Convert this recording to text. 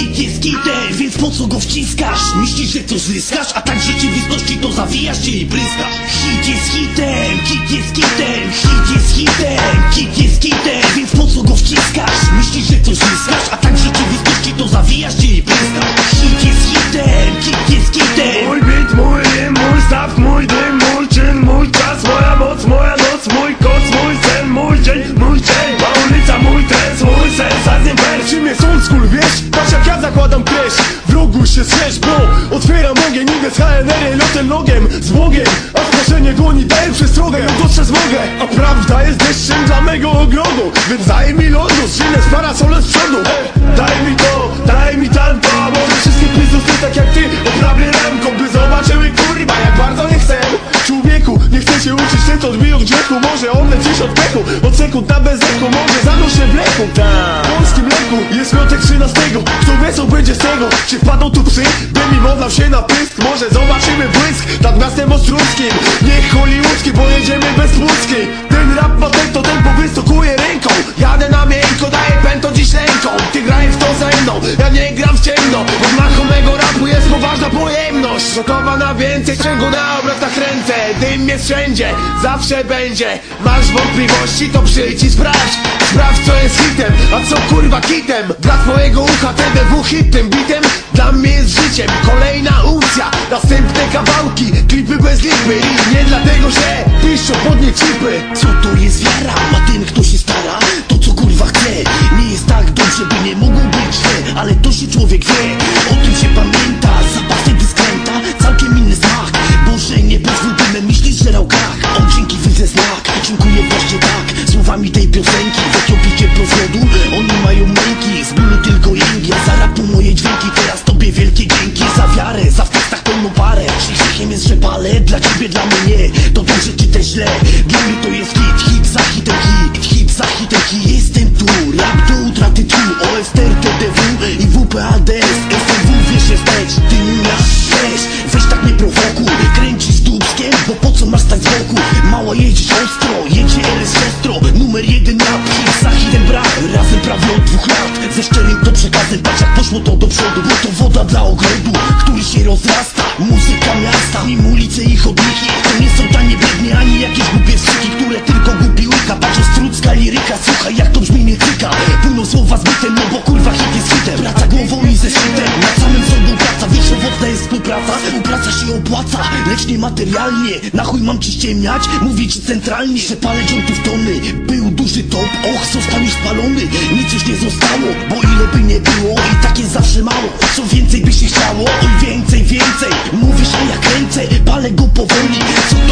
Hit jest hitem, więc po co go wciskasz? Myślisz, że coś zyskasz, a tak w rzeczywistości to zawijasz się i bryskasz Hit jest hitem, hit jest hitem, hit jest hitem, hit jest hitem Więc po co go się strzesz, bo otwieram ogień Idę z HNR lotem nogiem, z Bogiem A wproszenie dłoni daje przestrogę Ją dostrzec mogę, a prawda jest deszczem dla mego ogrodu Więc daj mi lodu, z parasolem z przodu grzechu Może on lecisz od pechu, od sekund na bezechu Może zanuszę w leku, w polskim leku Jest piątek 13, kto wie co będzie z tego. Czy wpadną tu psy, by mi modlał się na pysk? Może zobaczymy błysk nad miastem ostruskim. Niech hollywoodzki, pojedziemy bez Ten rap ma tempo, tempo wysokuje pojemność Gotowa na więcej, sprzęgu na obrotach ręce. Dym jest wszędzie, zawsze będzie. Masz wątpliwości, to przyjdź i sprawdź. Sprawdź co jest hitem, a co kurwa kitem. Dla twojego ucha TDW hit tym bitem. Dla mnie jest życiem, kolejna uncja Następne kawałki, klipy bez lipy I nie dlatego, że piszą pod nie chipy Co to jest wiara? Tak Słowami tej piosenki. W Etiopii ciepło z lodu Oni mają męki. Z bólu tylko jęki A za rapu moje dźwięki. Teraz tobie wielkie dzięki Za wiarę Za w tekstach pełną parę. Śmiechem jest, że palę Dla ciebie, dla mnie. Nie To dobrze czy też źle. Dla mnie to jest hit Hit za hitem hit Hit za hitem hit. Jestem tu Rap do utraty tu. OSTR, TDW i WPADS SMW wiesz jest też Ty nasz też Weź tak nie prowokuj Kręcisz dubskiem Bo po co masz stać z boku? Mała siostro Jeden Hit za hitem brak Razem prawie od dwóch lat. Ze szczerym to przekazem Patrz jak poszło to do przodu. Bo to woda dla ogrodu Który się rozrasta. Muzyka miasta Nim ulice i chodniki To nie są tanie biednie Ani jakieś głupie wstyki Które tylko głupi łyka. Patrz ostrucka liryka Słuchaj jak to brzmi nie tyka Płyną słowa zbytem No bo kurwa hit jest hitem. Praca głową i ze szczytem Na samym sobą praca Wiesz owocna jest współpraca opłaca Lecz nie materialnie Na chuj mam ci ściemniać Mówię ci centralnie. Że palę w tony Był duży top. Och został już spalony Nic już nie zostało Bo ile by nie było I tak jest zawsze mało. Co więcej by się chciało Oj więcej, więcej. Mówisz a ja kręcę Palę go powoli. Co